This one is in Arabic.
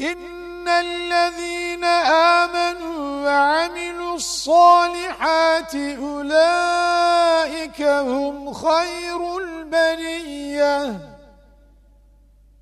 إن الذين آمنوا وعملوا الصالحات أولئك هم خير البرية.